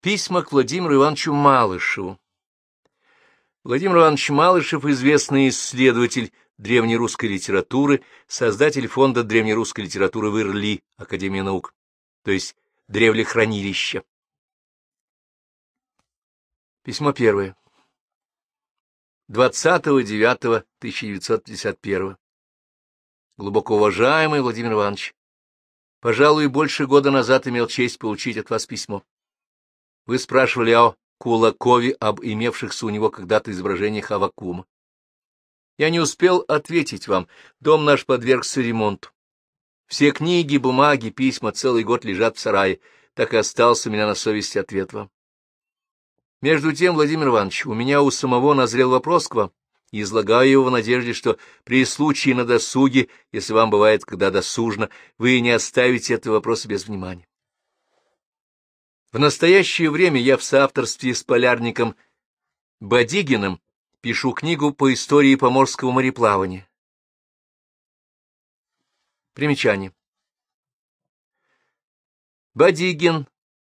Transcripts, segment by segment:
Письма к Владимиру Ивановичу Малышеву. Владимир Иванович Малышев — известный исследователь древнерусской литературы, создатель фонда древнерусской литературы в Ирли, Академия наук, то есть древлехранилища. Письмо первое. 20.09.1951. Глубоко уважаемый Владимир Иванович, пожалуй, больше года назад имел честь получить от вас письмо. Вы спрашивали о Кулакове, об имевшихся у него когда-то изображениях Авакума. Я не успел ответить вам, дом наш подвергся ремонту. Все книги, бумаги, письма целый год лежат в сарае, так и остался у меня на совести ответ вам. Между тем, Владимир Иванович, у меня у самого назрел вопрос к вам, излагаю его в надежде, что при случае на досуге, если вам бывает, когда досужно, вы не оставите этого вопроса без внимания. В настоящее время я в соавторстве с полярником Бадигиным пишу книгу по истории поморского мореплавания. Примечание. Бадигин,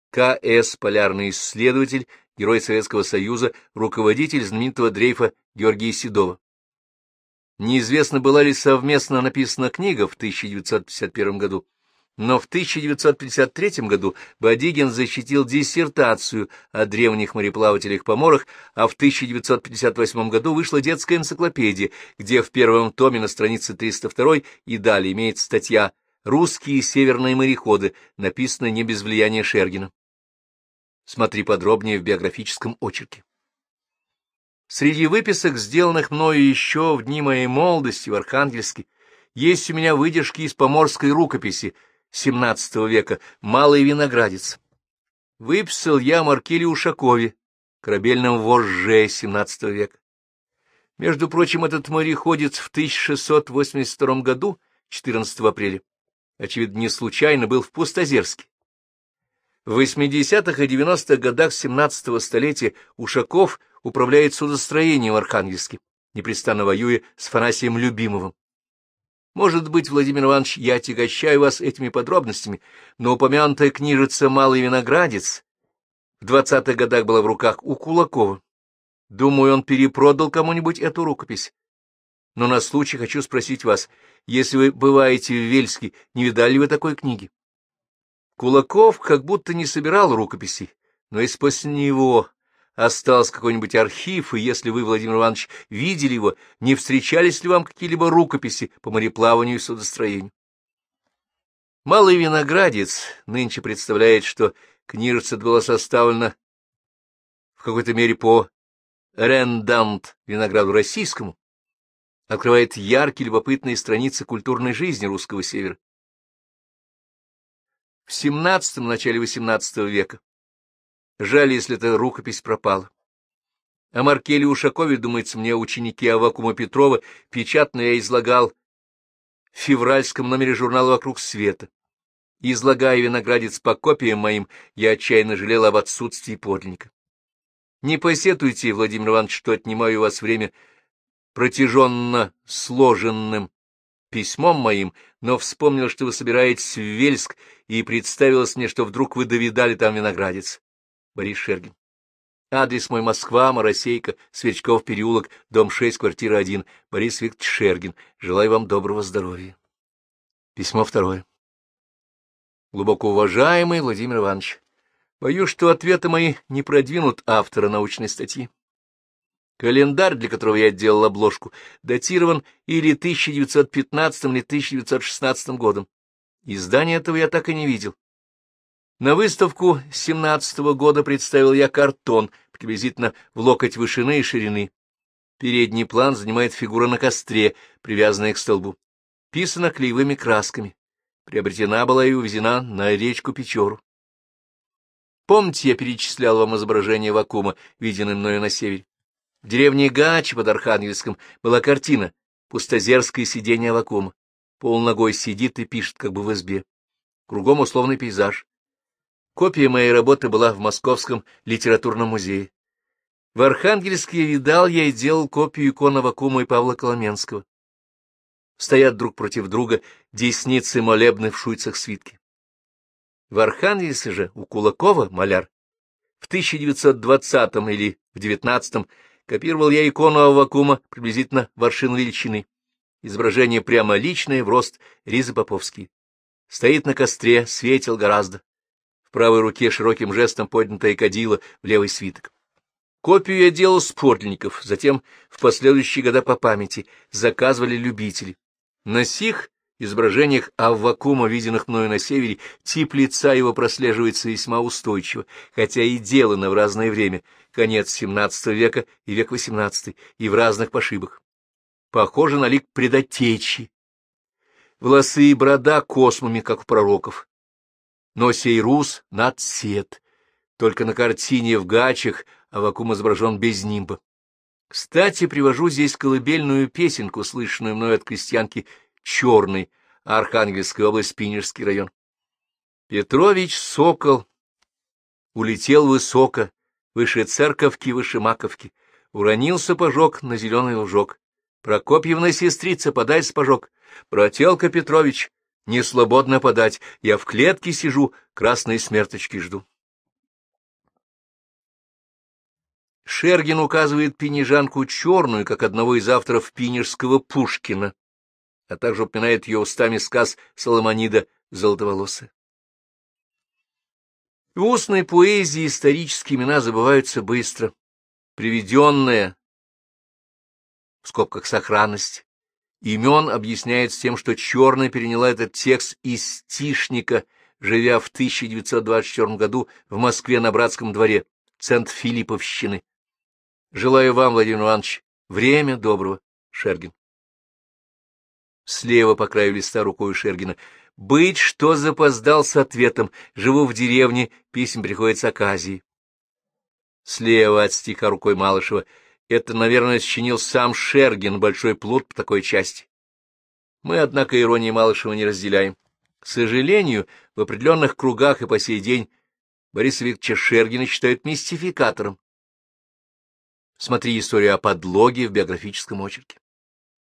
К.С., полярный исследователь, герой Советского Союза, руководитель знаменитого дрейфа Георгия Седова. Неизвестно, была ли совместно написана книга в 1951 году, но в 1953 году Бадигин защитил диссертацию о древних мореплавателях-поморах, а в 1958 году вышла детская энциклопедия, где в первом томе на странице 302 и далее имеется статья «Русские северные мореходы», написанная не без влияния Шергина. Смотри подробнее в биографическом очерке. Среди выписок, сделанных мною еще в дни моей молодости в Архангельске, есть у меня выдержки из поморской рукописи XVII века «Малый виноградец». Выписал я Маркеле Ушакове, корабельном вожже XVII века. Между прочим, этот мореходец в 1682 году, 14 апреля, очевидно, не случайно был в Пустозерске. В 80-х и 90-х годах 17-го столетия Ушаков управляет судостроением в Архангельске, непрестанно воюя с Фанасием Любимовым. Может быть, Владимир Иванович, я отягощаю вас этими подробностями, но упомянутая книжица «Малый виноградец» в двадцатых годах была в руках у Кулакова. Думаю, он перепродал кому-нибудь эту рукопись. Но на случай хочу спросить вас, если вы бываете в Вельске, не видали ли вы такой книги? Кулаков как будто не собирал рукописей, но если после него остался какой-нибудь архив, и если вы, Владимир Иванович, видели его, не встречались ли вам какие-либо рукописи по мореплаванию и судостроению? Малый виноградец нынче представляет, что книжица была составлена в какой-то мере по рендант винограду российскому, открывает яркие любопытные страницы культурной жизни русского севера. В XVII – начале XVIII века Жаль, если эта рукопись пропала. О Маркеле Ушакове, думается мне, ученики Авакума Петрова, печатно я излагал в февральском номере журнала «Вокруг света». Излагая виноградец по копиям моим, я отчаянно жалел об отсутствии подлинника. Не посетуйте, Владимир Иванович, что отнимаю у вас время протяженно сложенным письмом моим, но вспомнил, что вы собираетесь в Вельск, и представилось мне, что вдруг вы довидали там виноградец. Борис Шергин. Адрес мой Москва, Моросейка, Сверчков переулок, дом 6, квартира 1. Борис Викторович Шергин. Желаю вам доброго здоровья. Письмо второе. Глубоко уважаемый Владимир Иванович, боюсь, что ответы мои не продвинут автора научной статьи. Календарь, для которого я делал обложку, датирован или 1915 или 1916 годом. Издания этого я так и не видел. На выставку семнадцатого года представил я картон, приблизительно в локоть вышины и ширины. Передний план занимает фигура на костре, привязанная к столбу. Писана клеевыми красками. Приобретена была и увезена на речку Печору. Помните, я перечислял вам изображение вакуума, виденное мною на севере? В деревне Гач под Архангельском была картина «Пустозерское сидение вакуума». Полногой сидит и пишет, как бы в избе. Кругом условный пейзаж. Копия моей работы была в Московском литературном музее. В Архангельске видал я и делал копию икон Авакума и Павла Коломенского. Стоят друг против друга десницы молебны в шуйцах свитки. В Архангельске же у Кулакова, маляр, В 1920 или в 19 копировал я икону Аввакума приблизительно воршин величины. Изображение прямо личное, в рост Ризы Поповский. Стоит на костре, светил гораздо. Правой руке широким жестом поднятая кадила, в левый свиток. Копию я делал с портленников, затем в последующие года по памяти заказывали любители. На сих изображениях Аввакума, виденных мною на севере, тип лица его прослеживается весьма устойчиво, хотя и делано в разное время, конец XVII века и век XVIII, и в разных пошибах. Похоже на лик предотечи. Волосы и борода космами, как у пророков. Но над сет. Только на картине в гачах Авакум изображен без нимба. Кстати, привожу здесь колыбельную песенку, слышанную мной от крестьянки Черный, Архангельская область, Пинежский район. Петрович Сокол улетел высоко, выше церковки, выше маковки, уронил сапожок на зеленый лужок. Прокопьевна сестрица, подай сапожок. Брателка Петрович, не свободно подать, я в клетке сижу, красной смерточки жду. Шергин указывает пинежанку черную, как одного из авторов пинежского Пушкина а также упоминает ее устами сказ Соломонида «Золотоволосая». В устной поэзии исторические имена забываются быстро. Приведенная, в скобках сохранность, имен объясняется тем, что Черная переняла этот текст из стишника, живя в 1924 году в Москве на Братском дворе, центр Филипповщины. Желаю вам, Владимир Иванович, время доброго, Шергин. Слева по краю листа рукой Шергина. «Быть, что запоздал с ответом. Живу в деревне, писем приходит с Аказии». Слева от стиха рукой Малышева. Это, наверное, сочинил сам Шергин, большой плут по такой части. Мы, однако, иронии Малышева не разделяем. К сожалению, в определенных кругах и по сей день Бориса Викторовича Шергина считают мистификатором. Смотри историю о подлоге в биографическом очерке.